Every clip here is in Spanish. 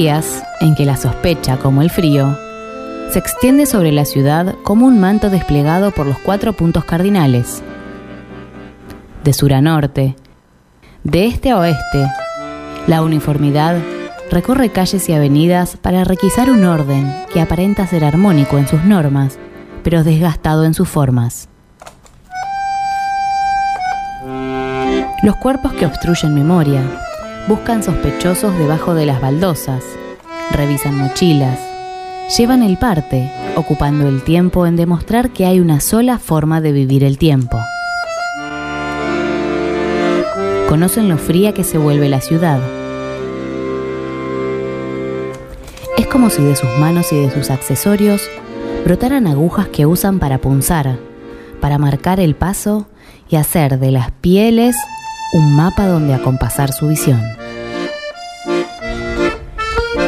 en que la sospecha, como el frío, se extiende sobre la ciudad como un manto desplegado por los cuatro puntos cardinales. De sur a norte, de este a oeste, la uniformidad recorre calles y avenidas para requisar un orden que aparenta ser armónico en sus normas, pero desgastado en sus formas. Los cuerpos que obstruyen memoria buscan sospechosos debajo de las baldosas, revisan mochilas, llevan el parte, ocupando el tiempo en demostrar que hay una sola forma de vivir el tiempo. Conocen lo fría que se vuelve la ciudad. Es como si de sus manos y de sus accesorios brotaran agujas que usan para punzar, para marcar el paso y hacer de las pieles un mapa donde acompasar su visión.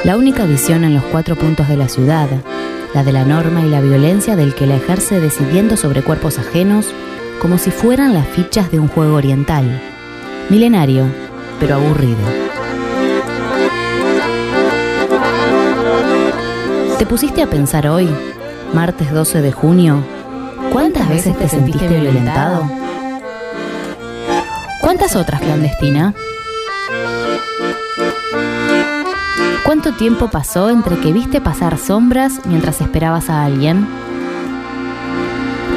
La única visión en los cuatro puntos de la ciudad, la de la norma y la violencia del que la ejerce decidiendo sobre cuerpos ajenos como si fueran las fichas de un juego oriental, milenario, pero aburrido. ¿Te pusiste a pensar hoy, martes 12 de junio, cuántas veces te sentiste violentado? ¿Cuántas otras clandestina? ¿Cuánto tiempo pasó entre que viste pasar sombras mientras esperabas a alguien?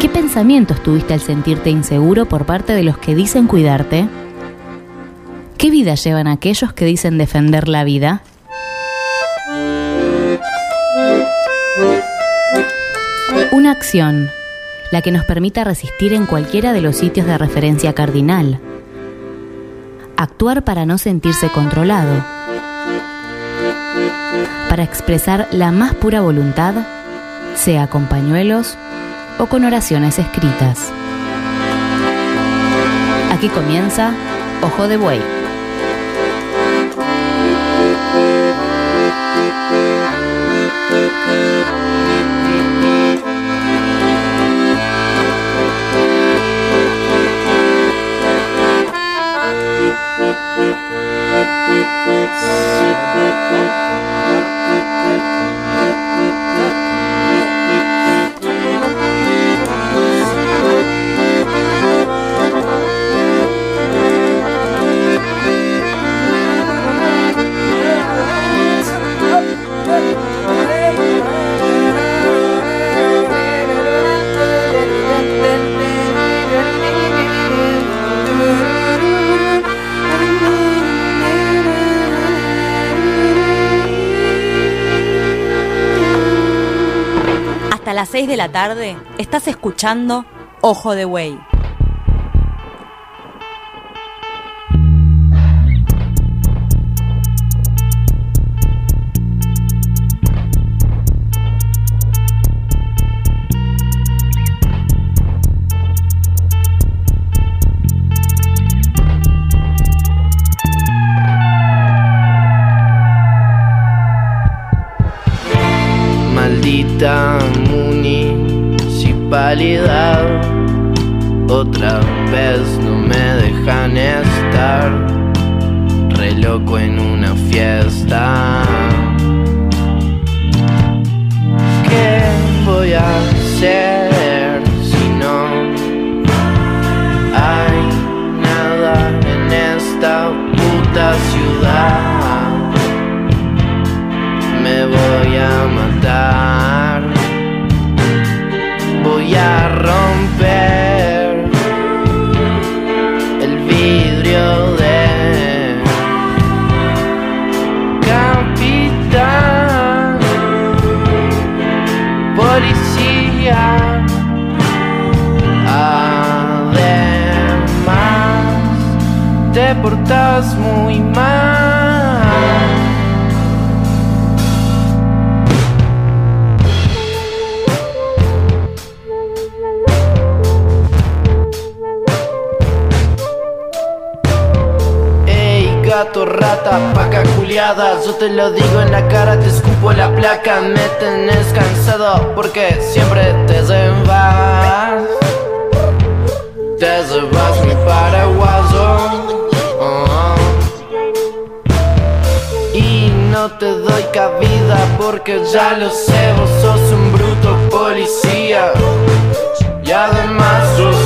¿Qué pensamientos tuviste al sentirte inseguro por parte de los que dicen cuidarte? ¿Qué vida llevan aquellos que dicen defender la vida? Una acción, la que nos permita resistir en cualquiera de los sitios de referencia cardinal. Actuar para no sentirse controlado para expresar la más pura voluntad, sea con pañuelos o con oraciones escritas. Aquí comienza Ojo de Buey. 6 de la tarde estás escuchando Ojo de. Maldita otra vez no me dejan estar, re loco en una fiesta. Portas muy mal. Ey, gato, rata, paca culiada Yo te lo digo en la cara, te escupo la placa Me tenés cansado porque siempre te llevas Te llevas mi paraguayo doy cabida porque ya lo sé, vos sos un bruto policía. Y además sos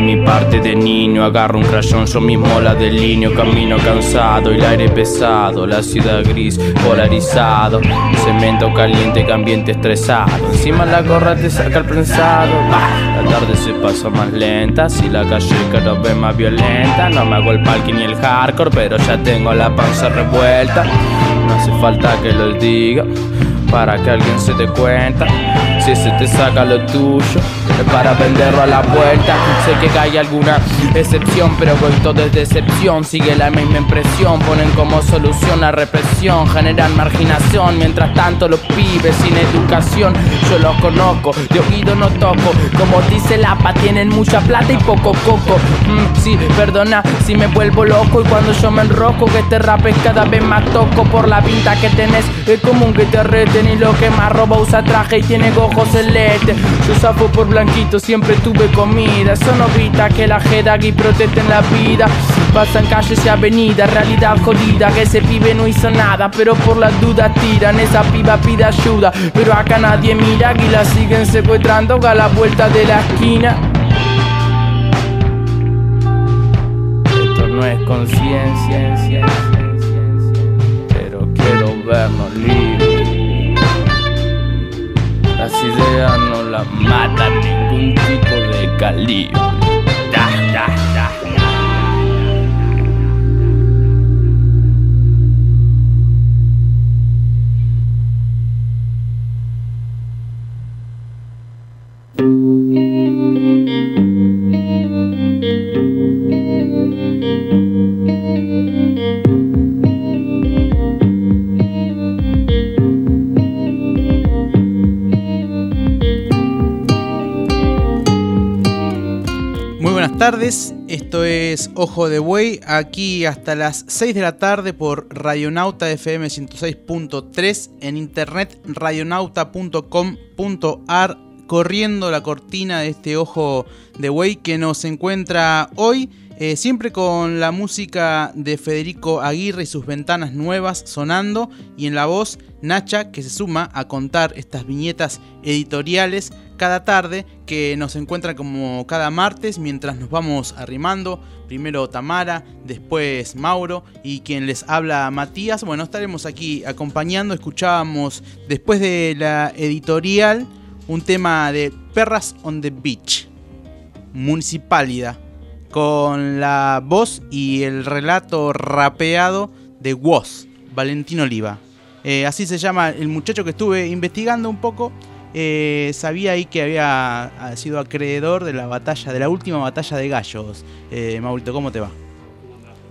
mi parte de niño. Agarro un crayón, yo mismo la delineo. Camino cansado, el aire pesado. La ciudad gris, polarizado. Cemento caliente, ambiente estresado. Encima la gorra te saca el prensado. La tarde se pasa más lenta. Si la calle cada vez más violenta. No me hago el parking ni el hardcore, pero ya tengo la panza revuelta. No hace falta que lo diga para que alguien se dé cuenta. Si se te saca lo tuyo, para venderlo a la vuelta. Sé que hay alguna excepción, pero con todo es decepción. Sigue la misma impresión, ponen como solución la represión, generan marginación. Mientras tanto, los pibes sin educación, yo los conozco, de oído no toco. Como dice la APA, tienen mucha plata y poco coco. Mm, sí, perdona si me vuelvo loco y cuando yo me enroco, que te rapes cada vez más toco por la pinta que tenés. Es común que te reten y lo que más roba usa traje y tiene ojos celeste. Yo por blanquito, siempre tuve comida. Eso no grita que la y protegen la vida. Pasan calles y avenidas, realidad jodida. Que ese pibe no hizo nada, pero por las dudas tiran. Esa piba pide ayuda, pero acá nadie mira y la siguen secuestrando a la vuelta de la esquina. Esto no es conciencia, pero quiero vernos libres. Las ideas no las matan ningún tipo de calibre. Tardes, esto es Ojo de Buey, aquí hasta las 6 de la tarde por Radionauta FM 106.3, en internet radionauta.com.ar, corriendo la cortina de este Ojo de Buey que nos encuentra hoy, eh, siempre con la música de Federico Aguirre y sus ventanas nuevas sonando, y en la voz Nacha que se suma a contar estas viñetas editoriales cada tarde que nos encuentra como cada martes mientras nos vamos arrimando. Primero Tamara, después Mauro y quien les habla Matías. Bueno, estaremos aquí acompañando. Escuchábamos después de la editorial un tema de Perras on the Beach, Municipalidad, con la voz y el relato rapeado de Woz, Valentín Oliva. Eh, así se llama el muchacho que estuve investigando un poco. Eh, sabía ahí que había ha sido acreedor de la batalla, de la última batalla de gallos. Eh, Maurito, ¿cómo te va?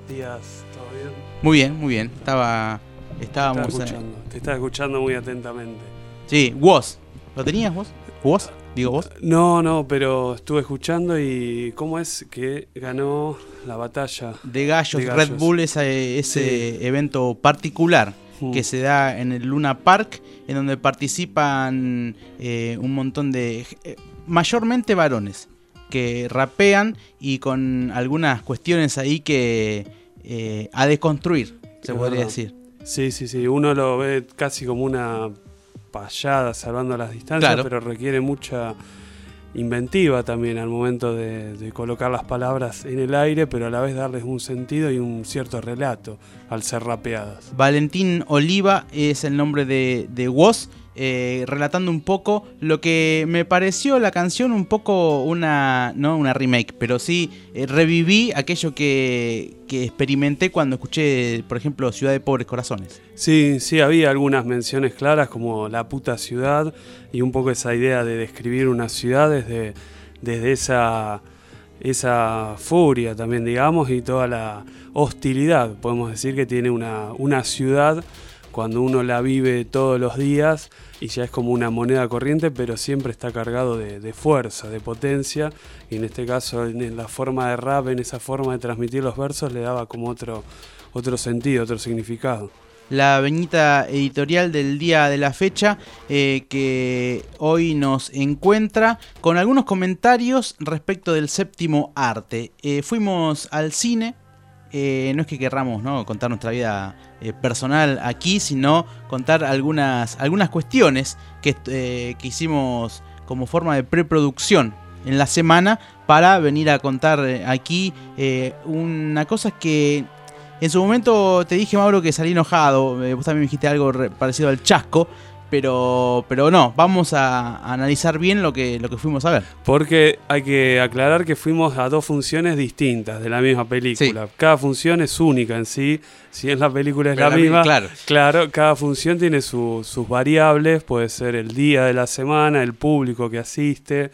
días, ¿todo bien? Muy bien, muy bien. Estaba. Te Estábamos. estaba eh, escuchando, te estaba escuchando muy atentamente. sí, Woz. ¿Lo tenías vos? ¿Vos? Digo vos. No, no, pero estuve escuchando y ¿cómo es que ganó la batalla? De gallos, De Red. Bull, ese, ese Sí. evento particular Mm. que se da en el Luna Park, en donde participan eh, un montón de. eh, mayormente varones, que rapean y con algunas cuestiones ahí que. eh, a deconstruir, se podría verdad. decir. Sí, sí, sí, uno lo ve casi como una payada salvando las distancias, Claro. pero requiere mucha inventiva también al momento de, de, colocar las palabras en el aire, pero a la vez darles un sentido y un cierto relato al ser rapeadas. Valentín Oliva es el nombre de, de Woz. Eh, relatando un poco lo que me pareció la canción un poco una no una remake pero sí eh, reviví aquello que, que, experimenté cuando escuché por ejemplo Ciudad de Pobres Corazones. Sí sí había algunas menciones claras como la puta ciudad y un poco esa idea de describir una ciudad desde desde esa esa furia también digamos y toda la hostilidad podemos decir que tiene una, una ciudad cuando uno la vive todos los días y ya es como una moneda corriente, pero siempre está cargado de, fuerza, de potencia, y en este caso en la forma de rap, en esa forma de transmitir los versos, le daba como otro, otro sentido, otro significado. La veñita editorial del día de la fecha eh, que hoy nos encuentra con algunos comentarios respecto del séptimo arte. Eh, fuimos al cine, eh, no es que querramos ¿no? contar nuestra vida eh, personal aquí, sino contar algunas, algunas cuestiones que, eh, que hicimos como forma de preproducción en la semana para venir a contar aquí una cosa que en su momento te dije, Mauro, que salí enojado. vos también me dijiste algo parecido al chasco pero, pero no, vamos a, a, analizar bien lo que, lo que fuimos a ver. Porque hay que aclarar que fuimos a dos funciones distintas de la misma película. Sí. Cada función es única en sí, si en la película es pero la, la misma, claro. claro, cada función tiene su, sus variables, puede ser el día de la semana, el público que asiste,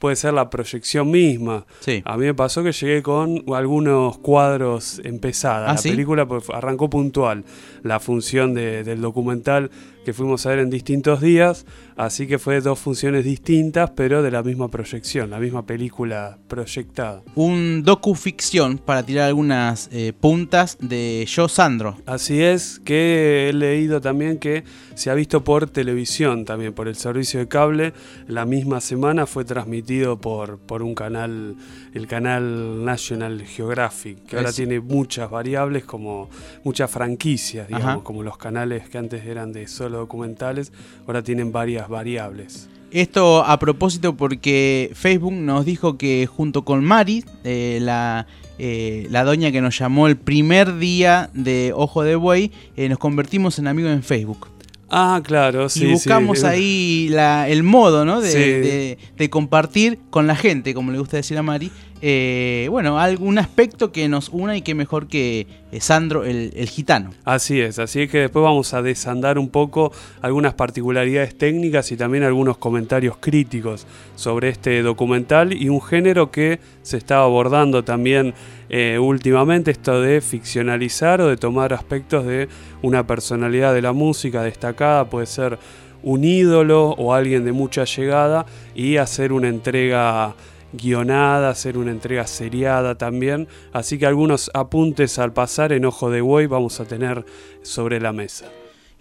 puede ser la proyección misma. Sí. A mí me pasó que llegué con algunos cuadros empezadas. ¿Ah, la sí? película pues, arrancó puntual, la función de, del documental que fuimos a ver en distintos días, así que fue dos funciones distintas, pero de la misma proyección, la misma película proyectada. Un docuficción para tirar algunas eh, puntas de Yo Sandro. Así es, que he leído también que se ha visto por televisión también, por el servicio de cable. La misma semana fue transmitido por, por un canal, el canal National Geographic, que ahora tiene muchas variables, como muchas franquicias, digamos, Ajá. como los canales que antes eran de solo documentales, ahora tienen varias variables. Esto a propósito porque Facebook nos dijo que junto con Mari, eh, la, eh, la doña que nos llamó el primer día de Ojo de Buey, eh, nos convertimos en amigos en Facebook. Ah, claro, sí. y buscamos sí. ahí la- el modo ¿no? de, Sí. de- de compartir con la gente, como le gusta decir a Mari. eh, bueno, algún aspecto que nos una y que mejor que Sandro, el, el gitano. Así es, así es que después vamos a desandar un poco algunas particularidades técnicas y también algunos comentarios críticos sobre este documental y un género que se está abordando también eh, últimamente, esto de ficcionalizar o de tomar aspectos de una personalidad de la música destacada, puede ser un ídolo o alguien de mucha llegada y hacer una entrega guionada, hacer una entrega seriada también. Así que algunos apuntes al pasar en Ojo de Buey vamos a tener sobre la mesa.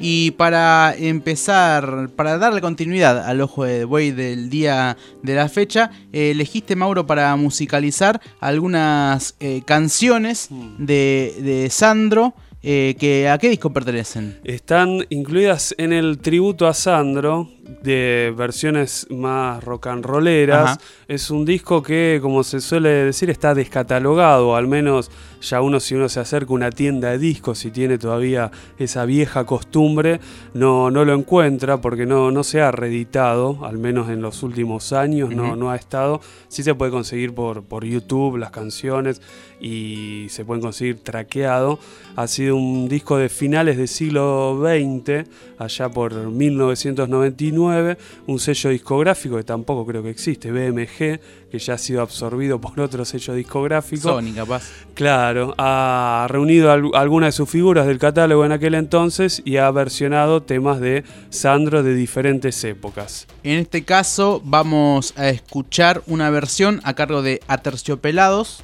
Y para empezar, para darle continuidad al ojo de buey del día de la fecha, eh, elegiste, Mauro, para musicalizar algunas eh, canciones Mm. de, de Sandro. Eh, que, ¿A qué disco pertenecen? Están incluidas en el tributo a Sandro de versiones más rock and rolleras. Ajá. Es un disco que, como se suele decir, está descatalogado, al menos ya uno si uno se acerca a una tienda de discos y tiene todavía esa vieja costumbre, no, no lo encuentra porque no, no se ha reeditado, al menos en los últimos años, no, no ha estado. Sí se puede conseguir por, por YouTube las canciones y se pueden conseguir traqueado. Ha sido un disco de finales del siglo XX, allá por 1999, un sello discográfico que tampoco creo que existe, BMG, que ya ha sido absorbido por otro sello discográfico. Sony, capaz. Claro, ha reunido al- algunas de sus figuras del catálogo en aquel entonces y ha versionado temas de Sandro de diferentes épocas. En este caso vamos a escuchar una versión a cargo de Aterciopelados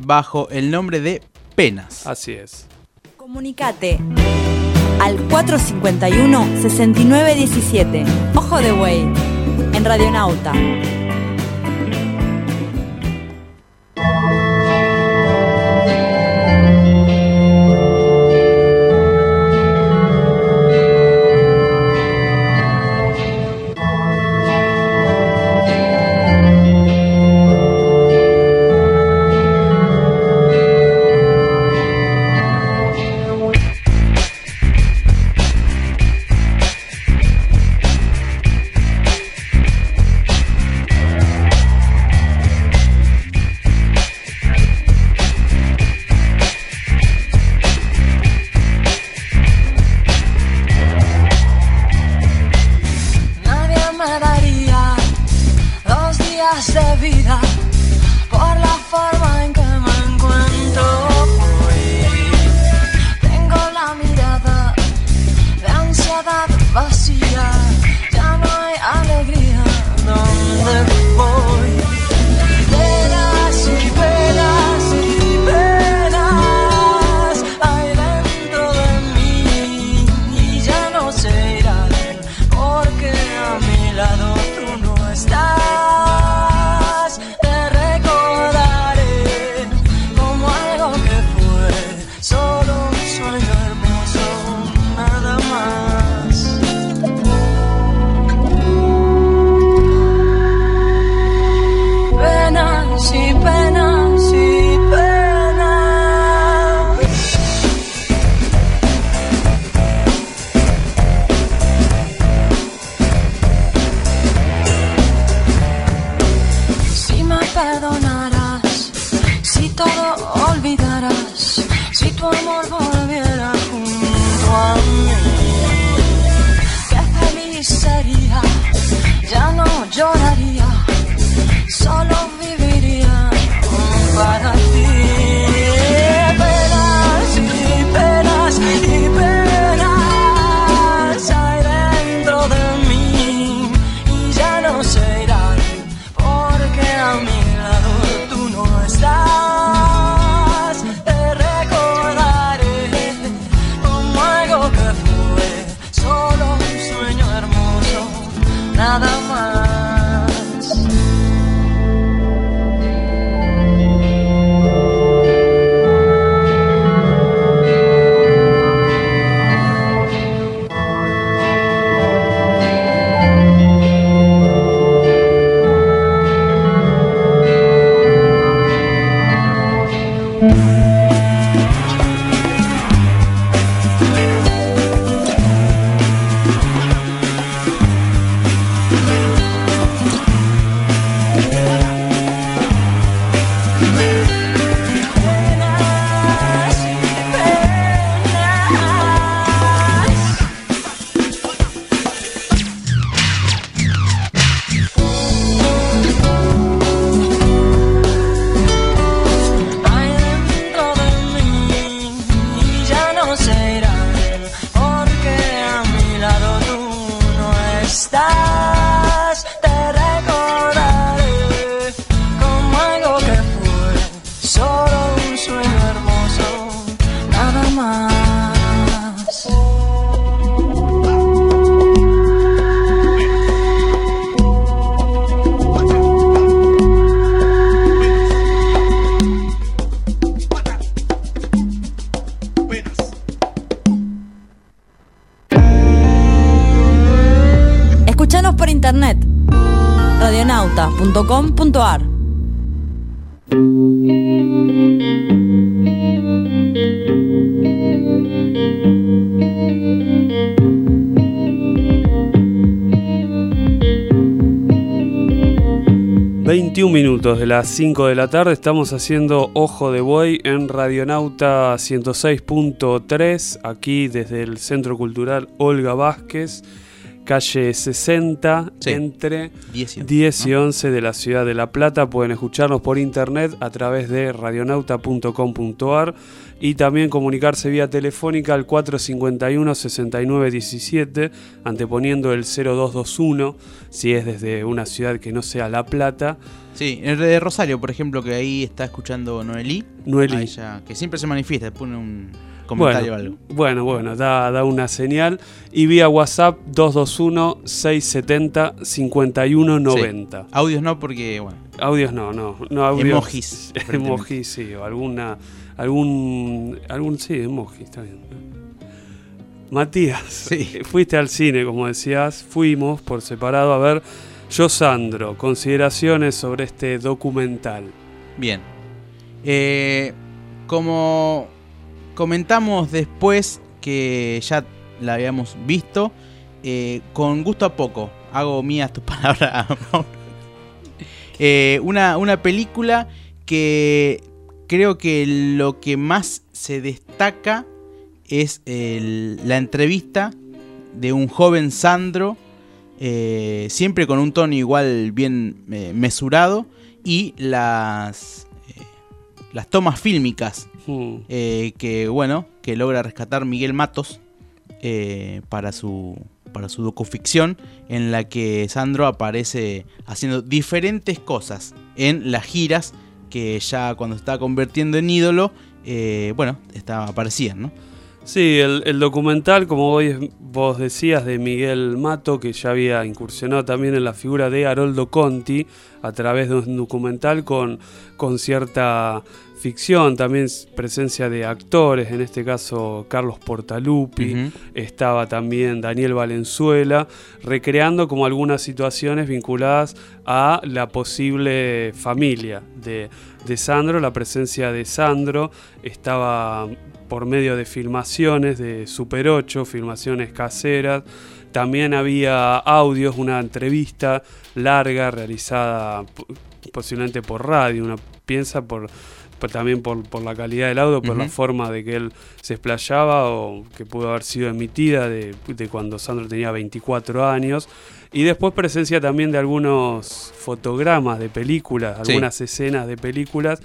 bajo el nombre de Penas. Así es. Comunicate al 451-6917. Ojo de Buey, en Radionauta. 21 minutos de las 5 de la tarde estamos haciendo Ojo de Buey en Radionauta 106.3, aquí desde el Centro Cultural Olga Vázquez, calle 60, Sí. entre 10 y 11, 10 y 11 de la ciudad de La Plata. Pueden escucharnos por internet a través de radionauta.com.ar y también comunicarse vía telefónica al 451-6917, anteponiendo el 0221 si es desde una ciudad que no sea La Plata. Sí, el de Rosario, por ejemplo, que ahí está escuchando Noelí. Noelí. Ella, que siempre se manifiesta, pone un comentario o algo. Bueno, bueno, da, da una señal. Y vía WhatsApp 221-670-5190. Sí. Audios no, porque, bueno, Audios no, no, no audios. Emojis, Emojis, sí, o alguna, algún, algún, sí, emoji, está bien. Matías, Sí. fuiste al cine, como decías, fuimos por separado a ver Yo Sandro, consideraciones sobre este documental. bien. Eh, como comentamos después que ya la habíamos visto, eh, con gusto a poco, hago mías tus palabras. Eh, una, una película que creo que lo que más se destaca es la entrevista de un joven Sandro, eh, siempre con un tono igual bien eh, mesurado, y las, las tomas fílmicas Hmm. eh, que bueno que logra rescatar Miguel Matos eh, para su para su docuficción en la que Sandro aparece haciendo diferentes cosas en las giras que ya cuando se estaba convirtiendo en ídolo eh, bueno estaba aparecían no Sí, el, el documental, como hoy vos decías, de Miguel Mato, que ya había incursionado también en la figura de Haroldo Conti a través de un documental con, con cierta ficción, también presencia de actores, en este caso Carlos Portalupi, estaba también Daniel Valenzuela, recreando como algunas situaciones vinculadas a la posible familia de, de Sandro, la presencia de Sandro estaba por medio de filmaciones de Super 8, filmaciones caseras, también había audios, una entrevista larga realizada po- posiblemente por radio, una piensa por también por, por la calidad del audio, por la forma de que él se explayaba o que pudo haber sido emitida de, de cuando Sandro tenía 24 años. Y después presencia también de algunos fotogramas de películas, Sí. algunas escenas de películas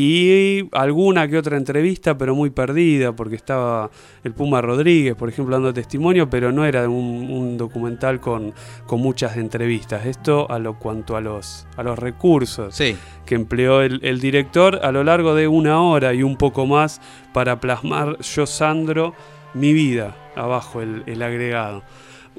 y alguna que otra entrevista, pero muy perdida, porque estaba el Puma Rodríguez, por ejemplo, dando testimonio, pero no era un, un documental con, con muchas entrevistas. Esto a lo cuanto a los, a los recursos Sí. que empleó el, el director a lo largo de una hora y un poco más para plasmar Yo Sandro, mi vida, abajo el, el agregado.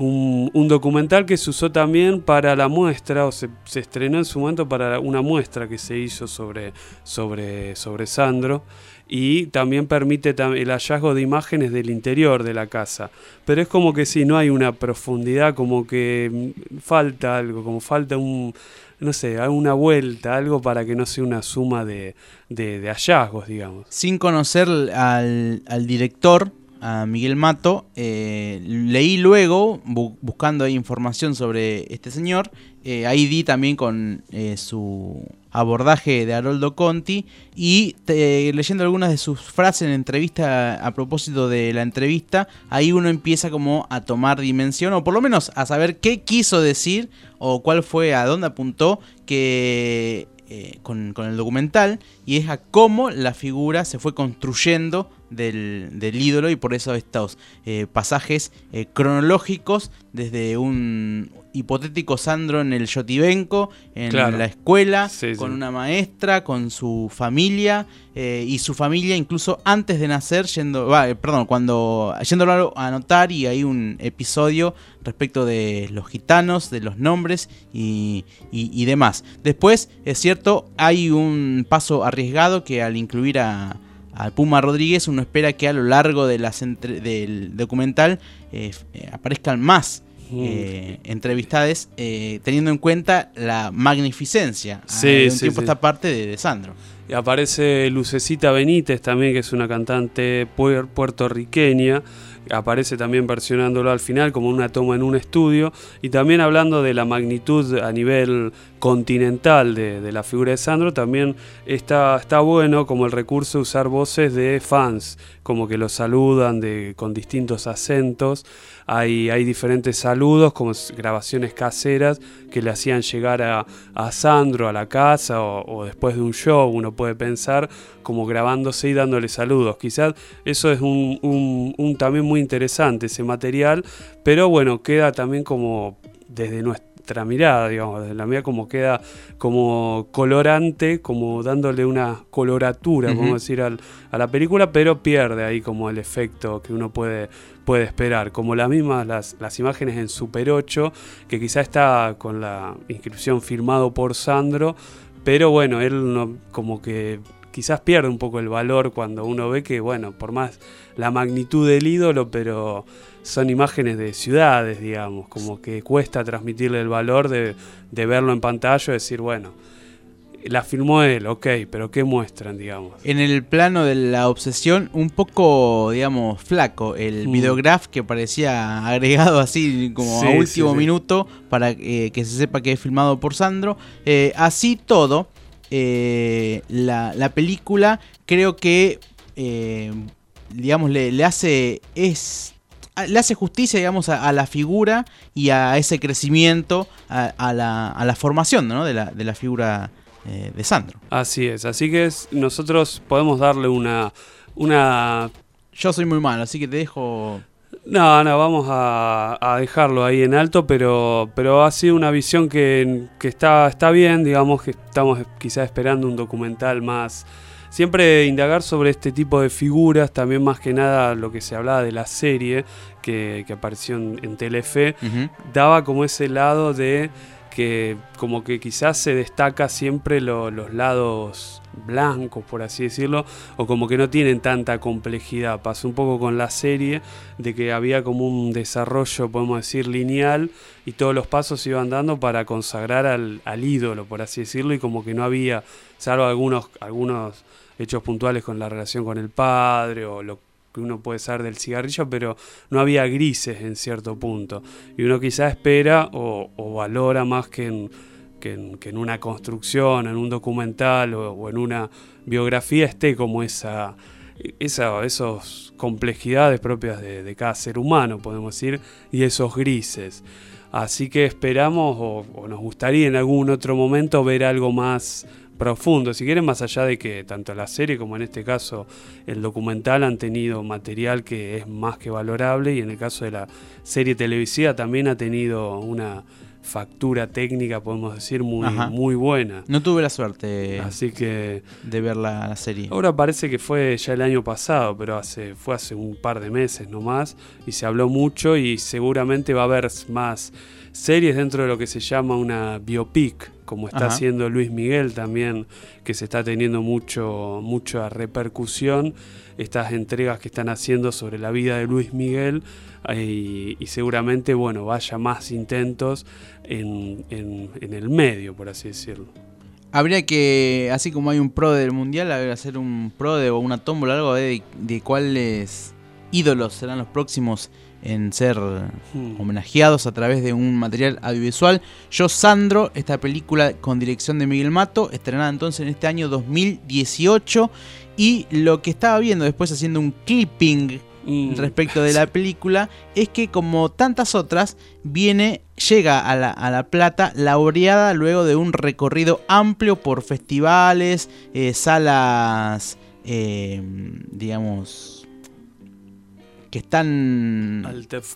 Un, documental que se usó también para la muestra, o se, estrenó en su momento para una muestra que se hizo sobre, sobre, sobre Sandro, y también permite el hallazgo de imágenes del interior de la casa. Pero es como que sí, no hay una profundidad, como que mm, falta algo, como falta un, no sé, una vuelta, algo para que no sea una suma de, de- de hallazgos, digamos. Sin conocer al, al director, a Miguel Mato, eh, leí luego, bu- buscando información sobre este señor, eh, ahí di también con eh, su abordaje de Haroldo Conti y leyendo algunas de sus frases en entrevista a propósito de la entrevista, ahí uno empieza como a tomar dimensión o por lo menos a saber qué quiso decir o cuál fue, a dónde apuntó que con, con el documental y es a cómo la figura se fue construyendo del, del ídolo y por eso estos eh, pasajes eh, cronológicos desde un hipotético Sandro en el Yotibenco, en Claro. la escuela, Sí, con sí. una maestra, con su familia eh, y su familia incluso antes de nacer yendo, perdón, cuando yéndolo a anotar y hay un episodio respecto de los gitanos, de los nombres y, y- y demás. Después, es cierto, hay un paso arriesgado que al incluir a, al Puma Rodríguez uno espera que a lo largo de las entre- del documental eh, eh, aparezcan más Mm. eh, entrevistades eh, teniendo en cuenta la magnificencia ah, Sí, de un sí, tiempo sí. esta parte de, de Sandro. Y aparece Lucecita Benítez también, que es una cantante puer- puertorriqueña. Aparece también versionándolo al final como una toma en un estudio. Y también hablando de la magnitud a nivel continental de, de la figura de Sandro, también está, está bueno como el recurso usar voces de fans, como que lo saludan de, con distintos acentos. Hay, hay diferentes saludos, como grabaciones caseras que le hacían llegar a, a Sandro a la casa o, después de un show, uno puede pensar como grabándose y dándole saludos. Quizás eso es un, un- un también muy interesante, ese material, pero bueno, queda también como desde nuestra mirada, digamos, desde la mía como queda como colorante, como dándole una coloratura, Ujú. podemos decir, al- a la película, pero pierde ahí como el efecto que uno puede, puede esperar. Como las mismas, las, las imágenes en Super 8, que quizá está con la inscripción firmado por Sandro, pero bueno, él no, como que quizás pierde un poco el valor cuando uno ve que, bueno, por más la magnitud del ídolo, pero son imágenes de ciudades, digamos, como que cuesta transmitirle el valor de, de verlo en pantalla y decir, bueno, la filmó él, ok, pero ¿qué muestran, digamos? En el plano de la obsesión, un poco, digamos, flaco. El Mm. videograph que parecía agregado así como Sí, a último sí. minuto para eh, que se sepa que es filmado por Sandro. Eh, así todo, eh, la, la película creo que, digamos, le, le hace... es le hace justicia, digamos, a, a la figura y a ese crecimiento, a, a la, a la formación ¿no? de, la, de la figura eh, de Sandro. Así es, así que es- nosotros podemos darle una... una Yo soy muy malo, así que te dejo no, no, vamos a, a dejarlo ahí en alto, pero, pero ha sido una visión que, que está, está bien, digamos que estamos quizás esperando un documental más... Siempre indagar sobre este tipo de figuras, también más que nada lo que se hablaba de la serie que, que apareció en, en Telefe, daba como ese lado de que como que quizás se destaca siempre lo- los lados blancos, por así decirlo, o como que no tienen tanta complejidad. Pasó un poco con la serie de que había como un desarrollo, podemos decir, lineal y todos los pasos se iban dando para consagrar al, ídolo, por así decirlo, y como que no había, salvo algunos, algunos hechos puntuales con la relación con el padre o lo que uno puede saber del cigarrillo, pero no había grises en cierto punto. Y uno quizá espera o, o valora más que en que en, una construcción, en un documental o, en una biografía esté como esa, esa esos complejidades propias de, de cada ser humano, podemos decir, y esos grises. Así que esperamos o, o nos gustaría en algún otro momento ver algo más profundo. Si quieren, más allá de que tanto la serie como en este caso el documental han tenido material que es más que valorable y en el caso de la serie televisiva también ha tenido una factura técnica, podemos decir, muy, Ajá. muy buena. No tuve la suerte Así que de ver la, la serie. ahora parece que fue ya el año pasado, pero hace, fue hace un par de meses nomás y se habló mucho y seguramente va a haber más series dentro de lo que se llama una biopic, como está Ajá. haciendo Luis Miguel también, que se está teniendo mucho, mucha repercusión, estas entregas que están haciendo sobre la vida de Luis Miguel y, y seguramente, bueno, vaya más intentos en, en- en el medio, por así decirlo. Habría que, así como hay un pro del mundial, habría que hacer un pro de, o una tómbola, algo de, de cuáles ídolos serán los próximos en ser Hmm. homenajeados a través de un material audiovisual. Yo, Sandro, esta película con dirección de Miguel Mato, estrenada entonces en este año 2018. Y lo que estaba viendo después haciendo un clipping Mm. respecto de la película es que como tantas otras viene llega a la, a la plata laureada luego de un recorrido amplio por festivales eh, salas eh, digamos que están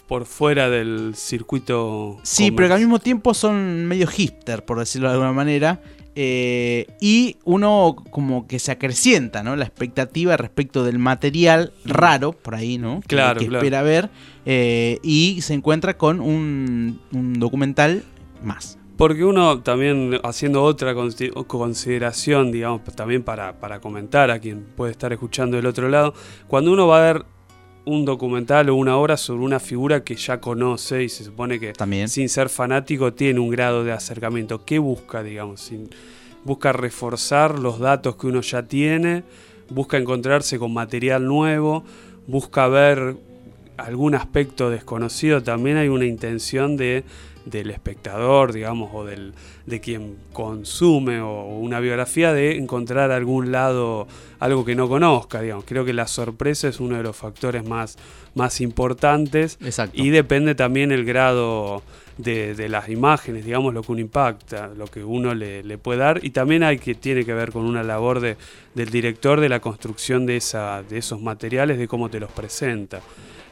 por fuera del circuito. Sí, pero que al mismo tiempo son medio hipster, por decirlo de alguna manera. Eh, y uno como que se acrecienta, ¿no? La expectativa respecto del material raro, por ahí, ¿no? Claro, que, claro. espera ver. eh, y se encuentra con un, un documental más. Porque uno también haciendo otra consi- consideración, digamos, también para, para comentar a quien puede estar escuchando del otro lado, cuando uno va a ver un documental o una obra sobre una figura que ya conoce y se supone que También. sin ser fanático tiene un grado de acercamiento. ¿Qué busca, digamos? Sin- busca reforzar los datos que uno ya tiene, busca encontrarse con material nuevo, busca ver algún aspecto desconocido. También hay una intención de del espectador, digamos, o del, de quien consume o una biografía de encontrar algún lado, algo que no conozca, digamos. Creo que la sorpresa es uno de los factores más, más importantes Exacto. y depende también el grado de, de las imágenes, digamos, lo que uno impacta, lo que uno le, le puede dar. Y también hay que tiene que ver con una labor de, del director de la construcción de, esa, de esos materiales, de cómo te los presenta.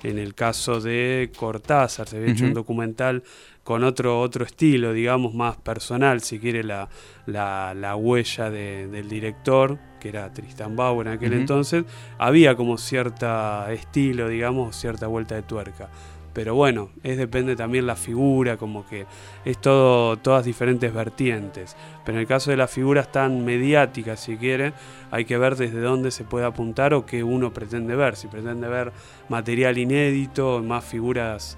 En el caso de Cortázar, se había hecho un documental con otro, otro estilo, digamos, más personal, si quiere, la, la, la huella de- del director, que era Tristan Bauer en aquel entonces, había como cierta estilo, digamos, cierta vuelta de tuerca. Pero bueno, es depende también la figura, como que es todo, todas diferentes vertientes. Pero en el caso de las figuras tan mediáticas, si quiere, hay que ver desde dónde se puede apuntar o qué uno pretende ver. Si pretende ver material inédito, más figuras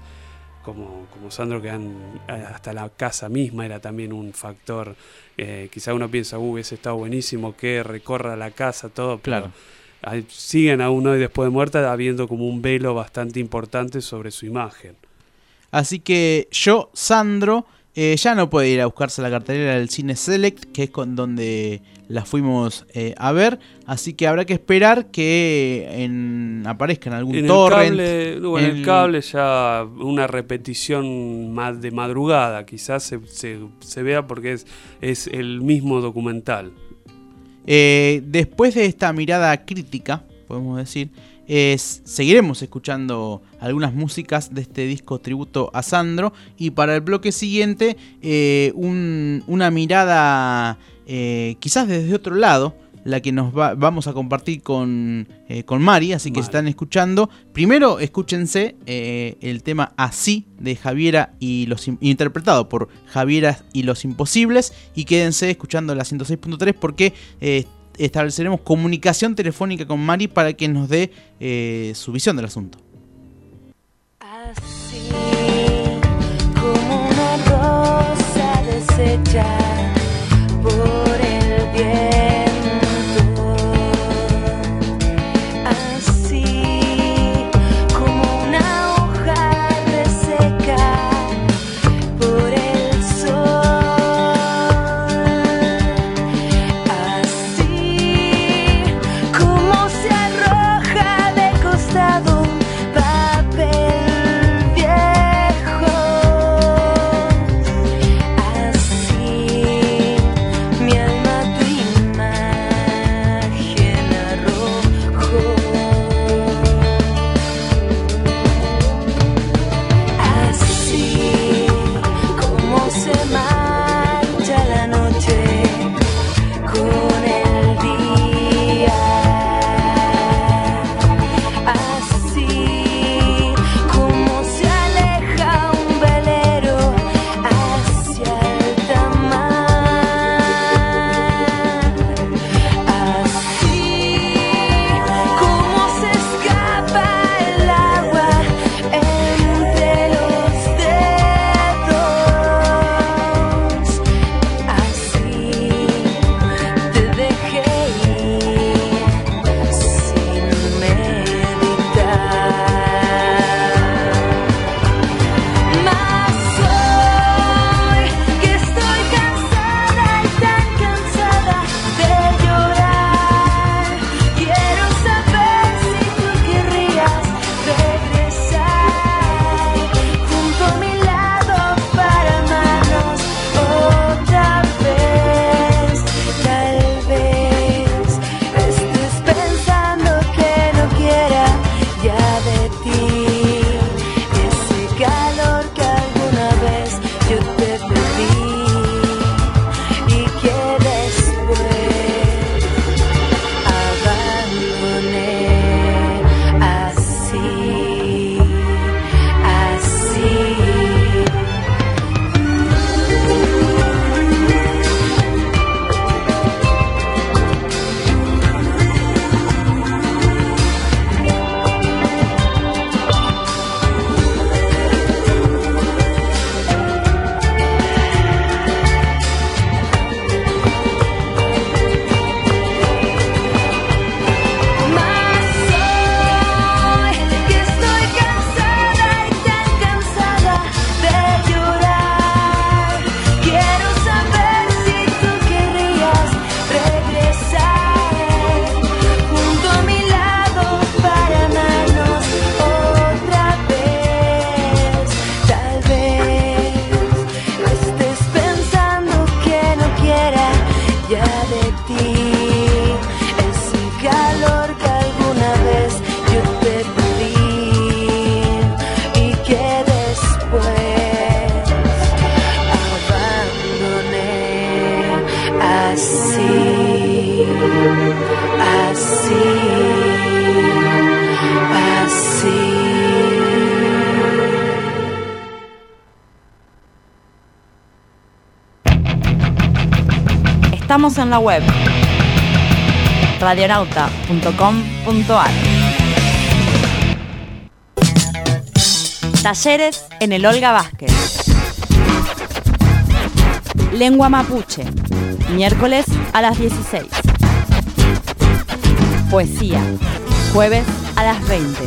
como, como Sandro, que han, hasta la casa misma era también un factor. eh, quizá uno piensa, uh, hubiese estado buenísimo que recorra la casa, todo, Claro. Siguen aún hoy después de muerta habiendo como un velo bastante importante sobre su imagen. Así que yo, Sandro, eh, ya no puede ir a buscarse la cartelera del Cine Select, que es con donde la fuimos eh, a ver. Así que habrá que esperar que en, aparezca en algún En el, torrent. cable, no, en el cable ya una repetición más de madrugada, quizás se, se- se vea porque es, es el mismo documental. Eh, después de esta mirada crítica, podemos decir, es- seguiremos escuchando algunas músicas de este disco tributo a Sandro. Y para el bloque siguiente, eh, un- una mirada eh, quizás desde otro lado. La que nos va- vamos a compartir con, eh, con Mari, así que Mari. si están escuchando. Primero escúchense eh, el tema Así de Javiera y los interpretado por Javiera y los Imposibles. Y quédense escuchando la 106.3 porque eh, estableceremos comunicación telefónica con Mari para que nos dé eh, su visión del asunto. Así como una rosa deshecha por web radionauta.com.ar. Talleres en el Olga Vázquez. Lengua mapuche. Miércoles a las 16. Poesía. Jueves a las 20.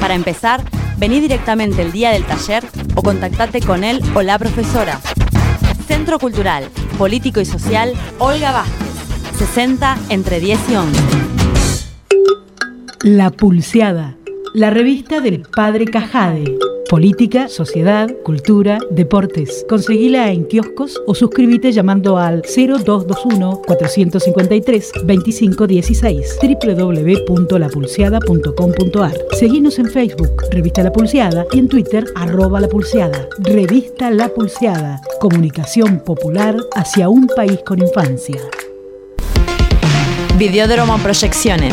Para empezar, vení directamente el día del taller o contactate con él o la profesora. Centro Cultural, Político y Social Olga Vázquez. 60 entre 10 y 11. La Pulseada, la revista del Padre Cajade. Política, sociedad, cultura, deportes. Conseguila en kioscos o suscríbete llamando al 0221-453-2516 www.lapulseada.com.ar Seguinos en Facebook, Revista La Pulseada y en Twitter, arroba La Pulseada. Revista La Pulseada, comunicación popular hacia un país con infancia. Videódromo Proyecciones.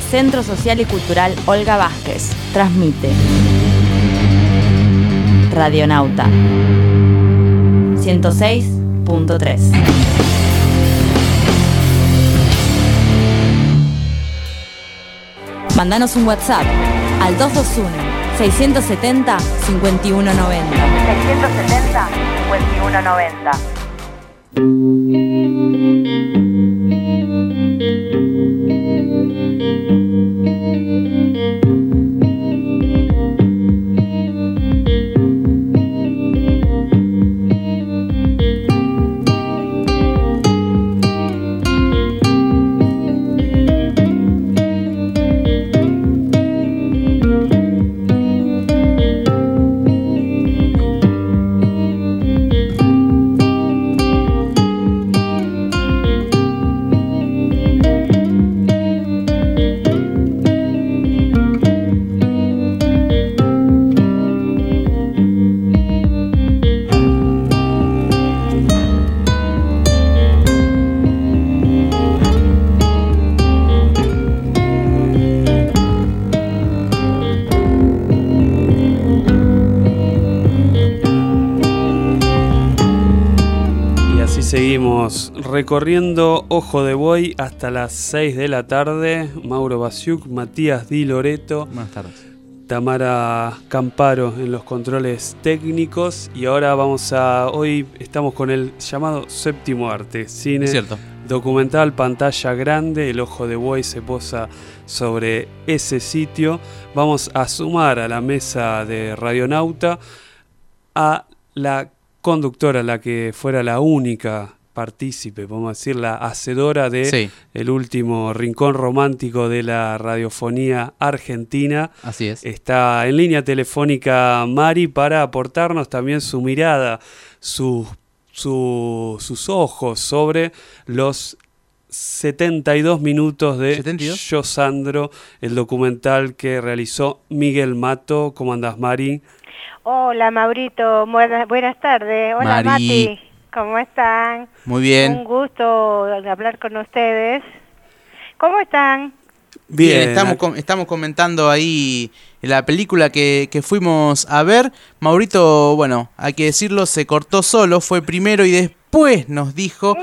Centro Social y Cultural Olga Vázquez, transmite. Radionauta. 106.3. Mandanos un WhatsApp al 221 670 recorriendo Ojo de Buey hasta las 6 de la tarde. Mauro Basiuk, Matías Di Loreto, Buenas tardes. Tamara Camparo en los controles técnicos. Y ahora vamos a. Hoy estamos con el llamado séptimo arte, cine. Cierto. Documental, pantalla grande, el ojo de buey se posa sobre ese sitio. Vamos a sumar a la mesa de Radionauta a la conductora, la que fuera la única partícipe, podemos decir, la hacedora de Sí. el último rincón romántico de la radiofonía argentina. Así es. Está en línea telefónica Mari para aportarnos también su mirada, su- su- sus ojos sobre los 72 minutos de 72. Yo Sandro, el documental que realizó Miguel Mato. ¿Cómo andás, Mari? Hola Maurito, buenas, buenas tardes. Hola Mari. Mati, ¿cómo están? Muy bien. Un gusto hablar con ustedes. ¿Cómo están? Bien, estamos, com- estamos comentando ahí la película que, que fuimos a ver. Maurito, bueno, hay que decirlo, se cortó solo, fue primero y después nos dijo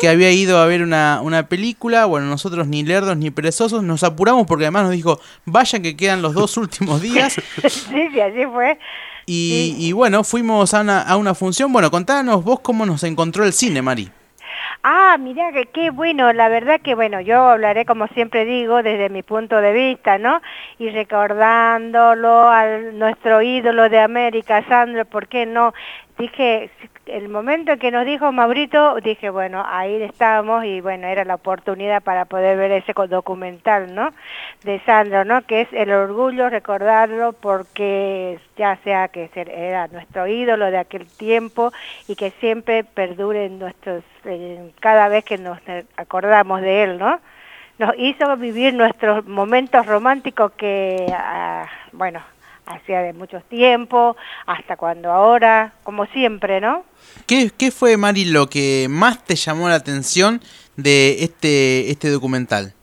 que había ido a ver una, una película. Bueno, nosotros ni lerdos ni perezosos nos apuramos porque además nos dijo, vayan que quedan los dos últimos días. sí, sí, así fue. Y, y bueno, fuimos a una, a una función. Bueno, contanos vos cómo nos encontró el cine, Mari. Ah, mira que qué bueno, la verdad que bueno, yo hablaré como siempre digo desde mi punto de vista, ¿no? Y recordándolo a nuestro ídolo de América, Sandro, ¿por qué no dije, el momento en que nos dijo Maurito, dije, bueno, ahí estábamos y bueno, era la oportunidad para poder ver ese documental, ¿no? De Sandro, ¿no? Que es el orgullo recordarlo porque ya sea que era nuestro ídolo de aquel tiempo y que siempre perdure en nuestros, cada vez que nos acordamos de él, ¿no? Nos hizo vivir nuestros momentos románticos que, ah, bueno, hacía de muchos tiempos, hasta cuando ahora, como siempre, ¿no? ¿Qué, qué fue, Mari, lo que más te llamó la atención de este, este documental?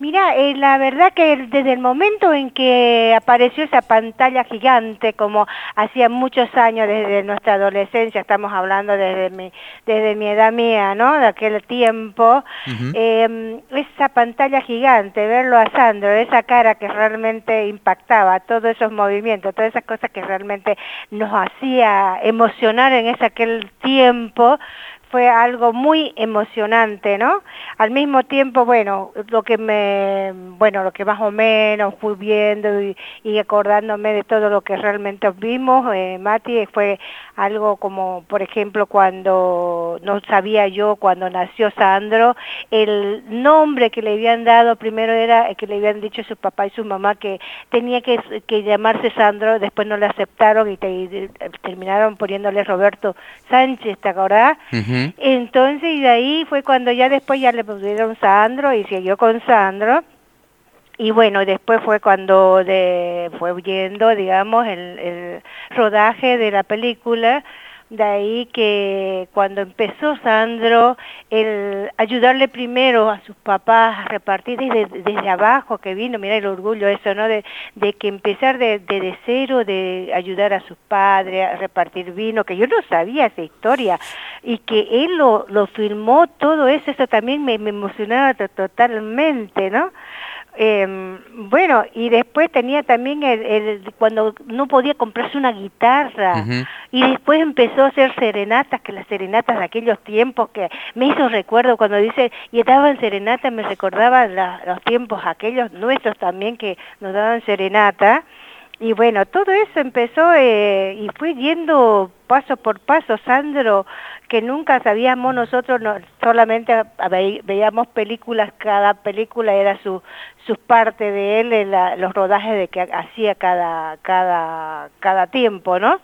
Mira, eh, la verdad que desde el momento en que apareció esa pantalla gigante, como hacía muchos años desde nuestra adolescencia, estamos hablando desde mi, desde mi edad mía, ¿no? De aquel tiempo, eh, esa pantalla gigante, verlo a Sandro, esa cara que realmente impactaba, todos esos movimientos, todas esas cosas que realmente nos hacía emocionar en ese aquel tiempo, fue algo muy emocionante, ¿no? Al mismo tiempo, bueno, lo que me, bueno, lo que más o menos fui viendo y, acordándome de todo lo que realmente vimos, eh, Mati, fue algo como, por ejemplo, cuando no sabía yo, cuando nació Sandro, el nombre que le habían dado primero era que le habían dicho su papá y su mamá que tenía que, llamarse Sandro, después no le aceptaron y, te- y terminaron poniéndole Roberto Sánchez, ¿te acordás? Entonces, de ahí fue cuando ya después ya le pusieron Sandro y siguió con Sandro. Y bueno, después fue cuando de, fue viendo, digamos, el, el rodaje de la película. De ahí que cuando empezó Sandro, el ayudarle primero a sus papás a repartir desde, desde abajo que vino, mira el orgullo eso, ¿no? De, de que empezar de, de, cero, de ayudar a sus padres a repartir vino, que yo no sabía esa historia, y que él lo, lo filmó todo eso, eso también me, me emocionaba to- totalmente, ¿no? Eh, bueno, y después tenía también el, el- cuando no podía comprarse una guitarra y después empezó a hacer serenatas, que las serenatas de aquellos tiempos que me hizo recuerdo cuando dice, y estaba en serenata, me recordaba la- los tiempos aquellos nuestros también que nos daban serenata. Y bueno, todo eso empezó eh, y fue yendo paso por paso, Sandro, que nunca sabíamos nosotros, no, solamente veíamos películas, cada película era su, su parte de él, la- los rodajes de que hacía cada, cada, cada tiempo, ¿no?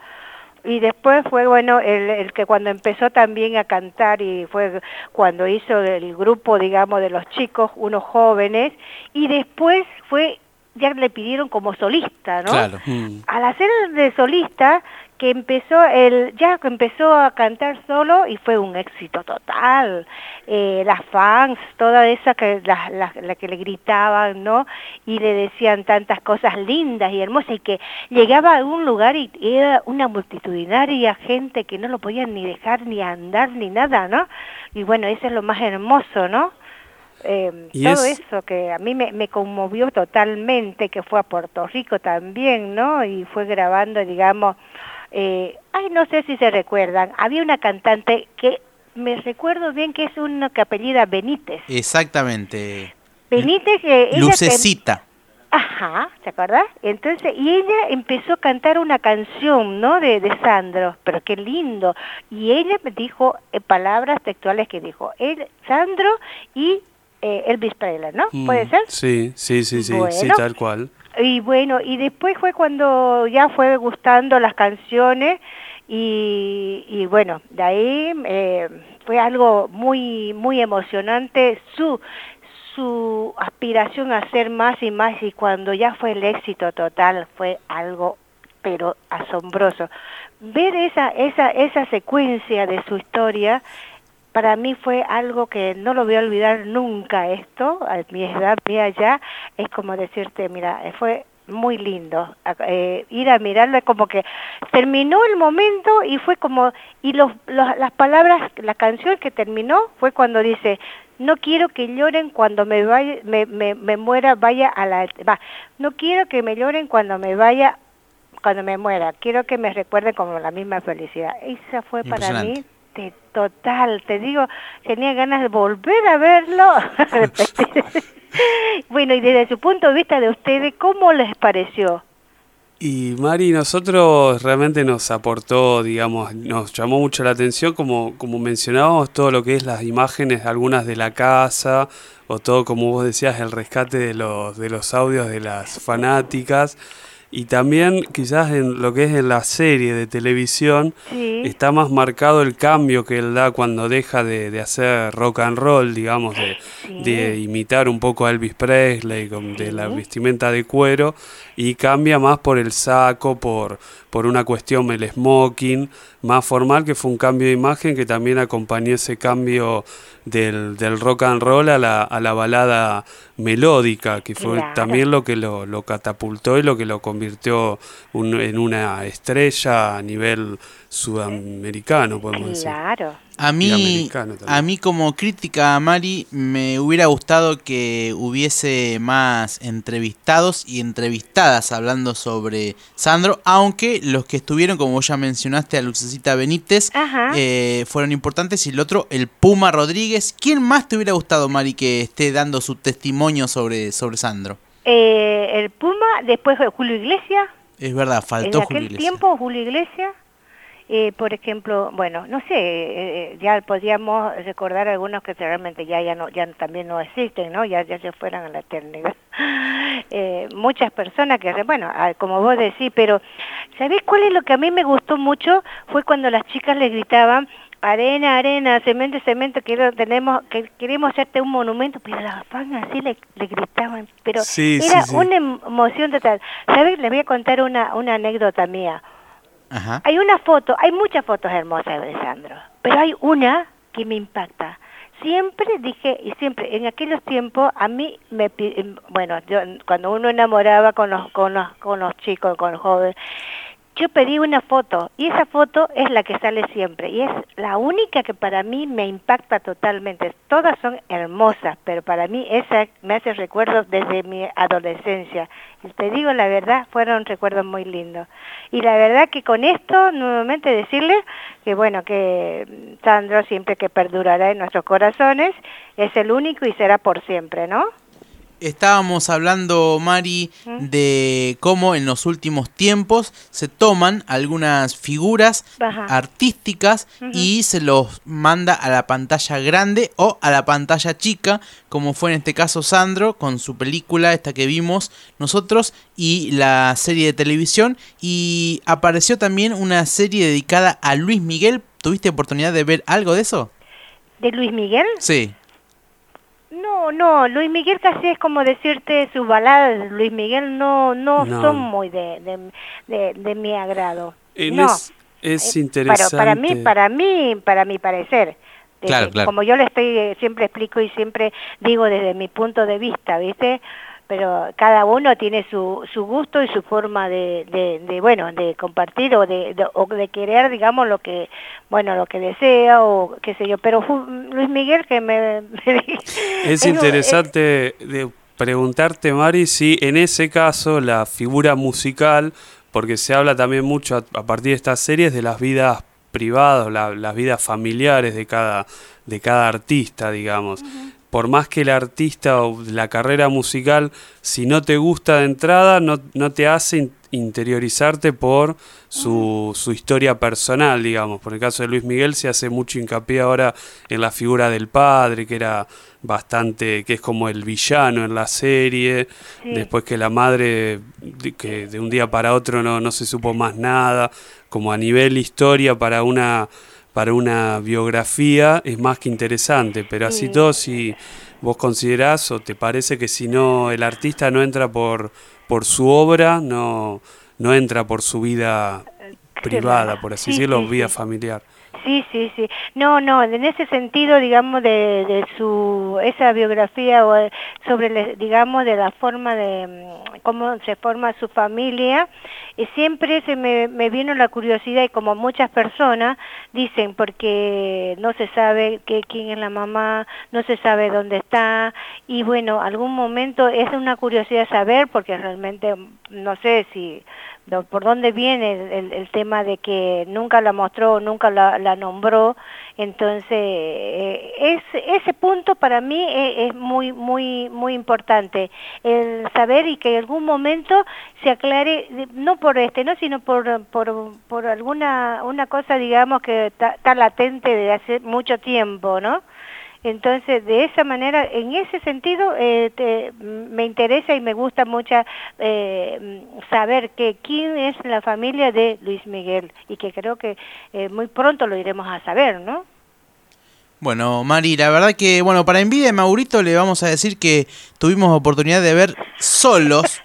Y después fue, bueno, el que cuando empezó también a cantar y fue cuando hizo el grupo, digamos, de los chicos, unos jóvenes, y después fue, ya le pidieron como solista, ¿no? Claro. Al hacer de solista, que empezó el ya que empezó a cantar solo y fue un éxito total. Eh, las fans todas esas que las las- las que le gritaban no y le decían tantas cosas lindas y hermosas y que llegaba a un lugar y era una multitudinaria gente que no lo podían ni dejar ni andar ni nada no y bueno eso es lo más hermoso no Eh, todo es- eso que a mí me, me conmovió totalmente, que fue a Puerto Rico también, ¿no? Y fue grabando, digamos, eh, ay, no sé si se recuerdan, había una cantante que me recuerdo bien que es una que apellida Benítez. Exactamente. Benítez, eh, ella Lucecita. Ajá, ¿te acuerdas? Entonces, y ella empezó a cantar una canción, ¿no? De, de Sandro, pero qué lindo. Y ella me dijo eh, palabras textuales que dijo, él, Sandro y eh, Elvis Presley, ¿no? ¿Puede Mm, ser? Sí, sí, sí, sí, sí, tal cual. Y bueno, y después fue cuando ya fue gustando las canciones y, y bueno, de ahí eh, fue algo muy muy emocionante su su aspiración a hacer más y más y cuando ya fue el éxito total fue algo pero asombroso. Ver esa esa esa secuencia de su historia para mí fue algo que no lo voy a olvidar nunca esto, a mi edad mía ya, es como decirte, mira, eh, fue muy lindo eh, ir a mirarlo, como que terminó el momento y fue como, y los, las palabras, la canción que terminó fue cuando dice, no quiero que lloren cuando me vaya, me, me muera, vaya a la, va, no quiero que me lloren cuando me vaya, cuando me muera, quiero que me recuerden como la misma felicidad. Esa fue para mí De total, te digo, tenía ganas de volver a verlo. bueno, y desde su punto de vista de ustedes, ¿cómo les pareció? Y Mari, nosotros realmente nos aportó, digamos, nos llamó mucho la atención, como, como mencionábamos, todo lo que es las imágenes, algunas de la casa, o todo, como vos decías, el rescate de los, de los audios de las fanáticas. Y también quizás en lo que es en la serie de televisión, Sí. está más marcado el cambio que él da cuando deja de, de hacer rock and roll, digamos, de, de imitar un poco a Elvis Presley, con, de la vestimenta de cuero, y cambia más por el saco, por, por una cuestión, el smoking, más formal, que fue un cambio de imagen que también acompañó ese cambio del, del rock and roll a la, a la balada melódica, que fue Claro. también lo que lo, lo catapultó y lo que lo convirtió un- en una estrella a nivel sudamericano, podemos decir. Claro. A Y mí, americano también. a mí como crítica a Mari me hubiera gustado que hubiese más entrevistados y entrevistadas hablando sobre Sandro, aunque los que estuvieron, como vos ya mencionaste, a Lucecita Benítez, eh, fueron importantes y el otro, el Puma Rodríguez. ¿Quién más te hubiera gustado, Mari, que esté dando su testimonio sobre, sobre Sandro? Eh, el Puma, después Julio Iglesias. Es verdad, faltó en Julio aquel Iglesias. tiempo Julio Iglesias, eh, por ejemplo, bueno, no sé, eh, ya podríamos recordar algunos que realmente ya ya no ya también no existen, ¿no? Ya ya se fueran a la eternidad. Eh, muchas personas que bueno, ah, como vos decís, pero ¿sabés cuál es lo que a mí me gustó mucho? Fue cuando las chicas le gritaban arena, arena, cemento, cemento, quiero, tenemos, que queremos hacerte un monumento, pero las fans así le, le gritaban, pero Sí, era sí, sí. una em- emoción total. ¿Sabes? Les voy a contar una, una anécdota mía. Hay una foto, hay muchas fotos hermosas de Sandro, pero hay una que me impacta. Siempre dije, y siempre, en aquellos tiempos, a mí me, em, bueno, yo, cuando uno enamoraba con los, con los, con los chicos, con los jóvenes, yo pedí una foto y esa foto es la que sale siempre y es la única que para mí me impacta totalmente. Todas son hermosas, pero para mí esa me hace recuerdos desde mi adolescencia. Y te digo la verdad, fueron recuerdos muy lindos. Y la verdad que con esto, nuevamente decirles que bueno, que Sandro siempre que perdurará en nuestros corazones, es el único y será por siempre, ¿no? Estábamos hablando, Mari, de cómo en los últimos tiempos se toman algunas figuras Ajá. artísticas y se los manda a la pantalla grande o a la pantalla chica, como fue en este caso Sandro con su película, esta que vimos nosotros, y la serie de televisión. Y apareció también una serie dedicada a Luis Miguel. ¿Tuviste oportunidad de ver algo de eso? ¿De Luis Miguel? Sí. No, no, Luis Miguel casi es como decirte sus baladas Luis Miguel no no, No. son muy de, de, de, de mi agrado. No. es, es Eh, interesante. Pero para mí, para mí, para mi parecer, desde- Claro, claro. como yo le estoy eh, siempre explico y siempre digo desde mi punto de vista, ¿viste? Pero cada uno tiene su, su gusto y su forma de, de, de, bueno, de compartir o de, de- o de querer, digamos, lo que, bueno, lo que desea o qué sé yo. Pero Luis Miguel que me... Es un- interesante de preguntarte, Mari, si en ese caso la figura musical, porque se habla también mucho a, a partir de estas series de las vidas privadas, la- las vidas familiares de cada, de cada artista, digamos. Por más que el artista o la carrera musical, si no te gusta de entrada, no, no te hace in- interiorizarte por su, su historia personal, digamos. Por el caso de Luis Miguel se hace mucho hincapié ahora en la figura del padre, que era bastante, que es como el villano en la serie, Sí. después que la madre, que de un día para otro no, no se supo más nada, como a nivel historia para una para una biografía es más que interesante, pero así Sí. todo si vos considerás o te parece que si no el artista no entra por por su obra, no no entra por su vida privada, por así Sí, decirlo, sí, vida sí. familiar. Sí, sí, sí. No, no, en ese sentido, digamos, de, de su, esa biografía o sobre, digamos, de la forma de mm, cómo se forma su familia, y siempre se me, me vino la curiosidad y como muchas personas dicen, porque no se sabe que, quién es la mamá, no se sabe dónde está, y bueno, algún momento es una curiosidad saber, porque realmente mm, no sé si por dónde viene el, tema de que nunca la mostró, nunca la, nombró. Entonces, eh, es, ese punto para mí es, es muy, muy, muy importante. El saber y que en algún momento se aclare, no por este, no, sino por, por, por alguna una cosa, digamos, que está latente de hace mucho tiempo, ¿no? Entonces, de esa manera, en ese sentido, eh, te- me interesa y me gusta mucho eh, saber que quién es la familia de Luis Miguel y que creo que eh, muy pronto lo iremos a saber, ¿no? Bueno, Mari, la verdad que, bueno, para envidia de Maurito le vamos a decir que tuvimos oportunidad de ver solos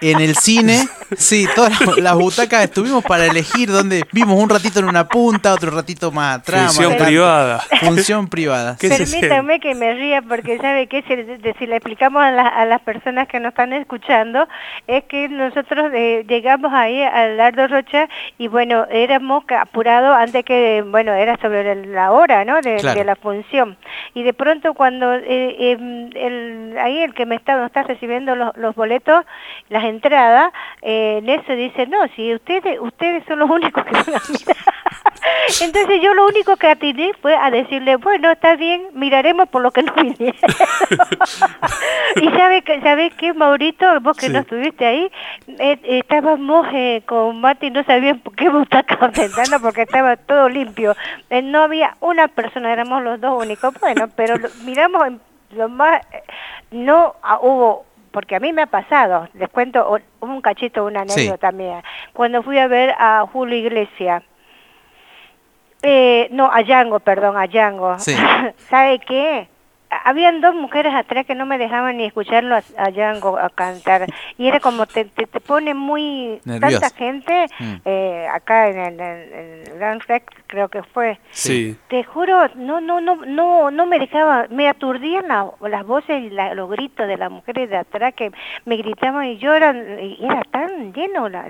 en el cine. Sí, todas las, las butacas estuvimos para elegir dónde vimos un ratito en una punta, otro ratito más atrás. Función privada. Función privada. ¿Qué se Permítame que me ría porque sabe que si, si le explicamos a, la- a las personas que nos están escuchando es que nosotros eh, llegamos ahí al Lardo Rocha y bueno, éramos apurados antes que, bueno, era sobre la hora, ¿no? De, Claro. de la función. Y de pronto cuando eh, em, el, ahí el que me está, nos está recibiendo los, los boletos, las entradas, eh, en eso dice, no, si ustedes, ustedes son los únicos que van a mirar. Entonces yo lo único que atiné fue a decirle, bueno, está bien, miraremos por lo que no vinieron. y sabe que, ¿sabes qué, Maurito? Vos que Sí. no estuviste ahí, eh, estábamos eh, con Mati, no sabían por qué butaca sentando porque estaba todo limpio. Eh, no había una persona, éramos los dos únicos. Bueno, pero lo- miramos en lo más, no ah, hubo porque a mí me ha pasado, les cuento un, cachito, una Sí. anécdota mía. Cuando fui a ver a Julio Iglesias, eh, no, a Django, perdón, a Django. Sí. ¿Sabe qué? Habían dos mujeres atrás que no me dejaban ni escucharlo a, a Django a cantar. Y era como te, te, te pone muy... Tanta gente, Mm. eh, acá en el, en el Grand Rex creo que fue. Sí. Te juro, no, no, no, no, no me dejaba, me aturdían la- las voces y la- los gritos de las mujeres de atrás que me gritaban y lloran, y era tan lleno la-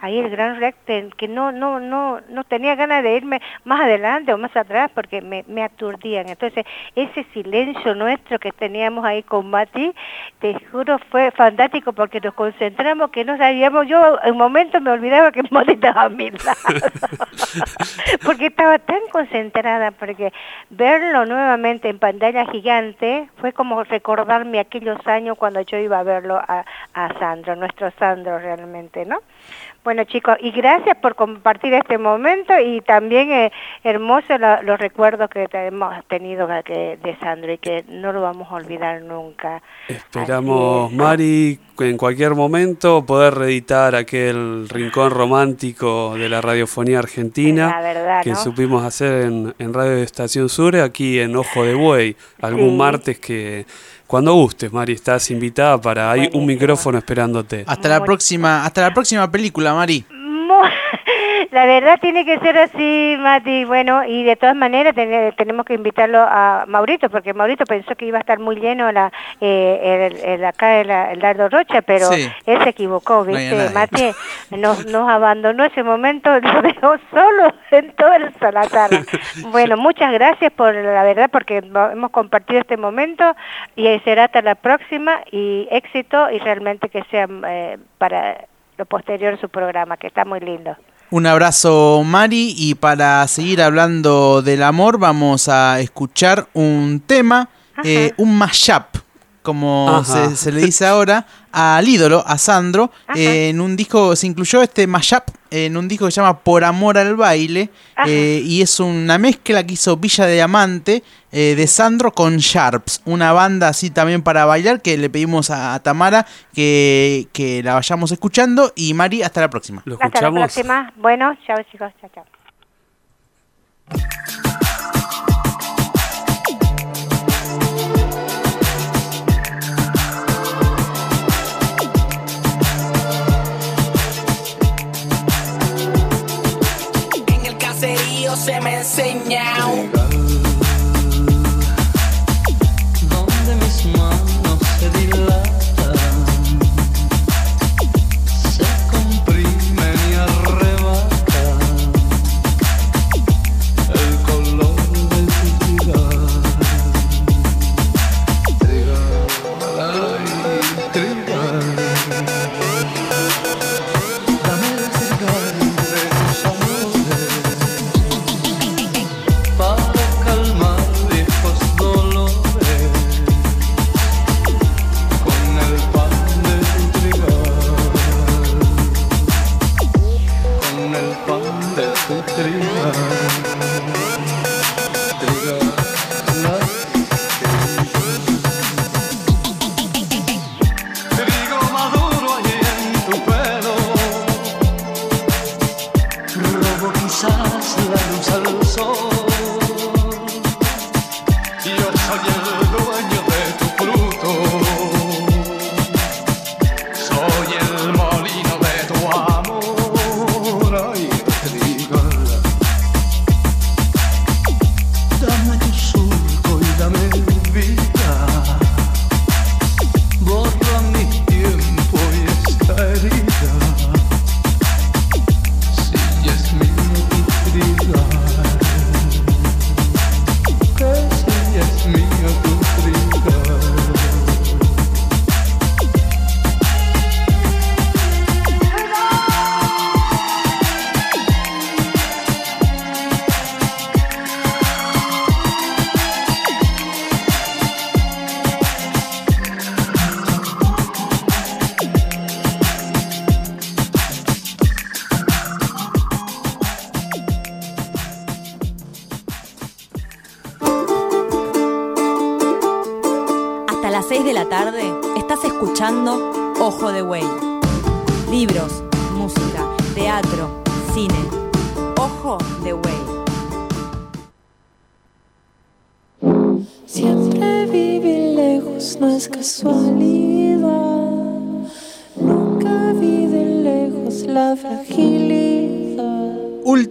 ahí el Gran Rex que que no, no, no, no tenía ganas de irme más adelante o más atrás porque me, me aturdían. Entonces, ese silencio nuestro que teníamos ahí con Mati, te juro, fue fantástico porque nos concentramos que no sabíamos, yo en un momento me olvidaba que Mati estaba a mi lado. Porque estaba tan concentrada, porque verlo nuevamente en pantalla gigante fue como recordarme aquellos años cuando yo iba a verlo a, a Sandro, nuestro Sandro realmente, ¿no? Bueno chicos, y gracias por compartir este momento y también eh, hermosos lo- los recuerdos que hemos tenido de Sandro y que no lo vamos a olvidar nunca. Esperamos, Mari, en cualquier momento poder reeditar aquel rincón romántico de la radiofonía argentina La verdad, que ¿no? supimos hacer en, en Radio Estación Sur, aquí en Ojo de Buey, algún Sí. martes que cuando gustes, Mari, estás invitada para hay un micrófono esperándote. Hasta la próxima, hasta la próxima película, Mari. Mu- La verdad tiene que ser así, Mati. Bueno, y de todas maneras ten- tenemos que invitarlo a Maurito, porque Maurito pensó que iba a estar muy lleno la, eh, el, el- acá el, el Dardo Rocha, pero Sí. él se equivocó, ¿viste? Mati nos, nos abandonó ese momento, lo dejó solo en todo el Salazar. Bueno, muchas gracias por la verdad, porque hemos compartido este momento y será hasta la próxima y éxito y realmente que sea eh, para lo posterior su programa, que está muy lindo. Un abrazo, Mari, y para seguir hablando del amor, vamos a escuchar un tema, eh, un mashup, como se, se le dice ahora, al ídolo, a Sandro, eh, en un disco, se incluyó este mashup en un disco que se llama Por Amor al Baile, eh, y es una mezcla que hizo Villa de Diamante eh, de Sandro con Sharps, una banda así también para bailar que le pedimos a, a Tamara que, que la vayamos escuchando, y Mari, hasta la próxima. ¿Lo Hasta la próxima. Bueno, chao chicos, chao, chao.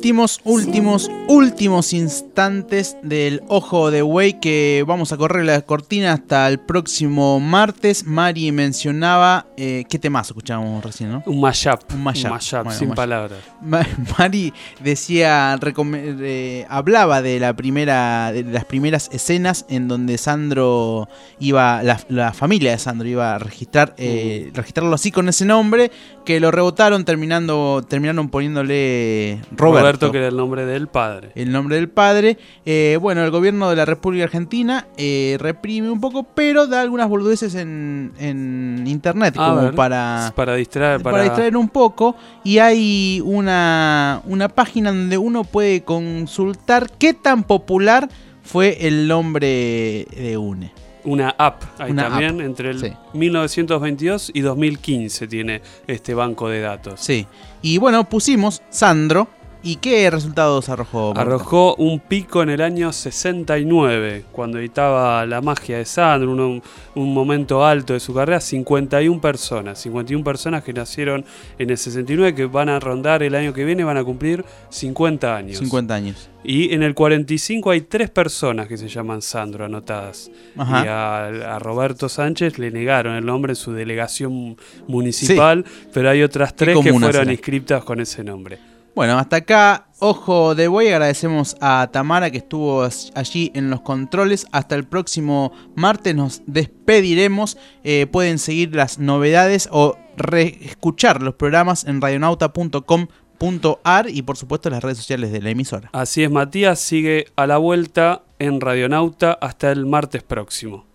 Últimos, últimos, últimos instantes del Ojo de Wey que vamos a correr la cortina hasta el próximo martes. Mari mencionaba, eh, ¿qué temas escuchábamos recién, no? Un mashup. Un mashup. Bueno, Bueno, sin mashup. palabras. Ma- Mari decía, eh, hablaba de la primera, de las primeras escenas en donde Sandro iba, la, la familia de Sandro iba a registrar, eh, registrarlo así con ese nombre, que lo rebotaron terminando, terminaron poniéndole Roberto. Que era el nombre del padre. el nombre del padre. Eh, bueno, el gobierno de la República Argentina eh, reprime un poco, pero da algunas boludeces en, en internet A como ver, para para distraer, para, para, distraer un poco. Y hay una, una página donde uno puede consultar qué tan popular fue el nombre de UNE. una app. Ahí Una también, app, entre el sí. 1922 y 2015 tiene este banco de datos. Sí. Y bueno, pusimos Sandro. ¿Y qué resultados arrojó? Marta? Arrojó un pico en el año 69, cuando editaba La magia de Sandro, un, un momento alto de su carrera, 51 personas, 51 personas que nacieron en el 69, que van a rondar el año que viene, van a cumplir 50 años. 50 años. Y en el 45 hay tres personas que se llaman Sandro anotadas. Ajá. Y a, a Roberto Sánchez le negaron el nombre en su delegación municipal, pero hay otras tres que fueron eran? inscriptas con ese nombre. Bueno, hasta acá, ojo de buey, agradecemos a Tamara que estuvo allí en los controles. Hasta el próximo martes nos despediremos. Eh, pueden seguir las novedades o reescuchar los programas en radionauta.com ar y por supuesto las redes sociales de la emisora. Así es, Matías, sigue a la vuelta en Radionauta hasta el martes próximo.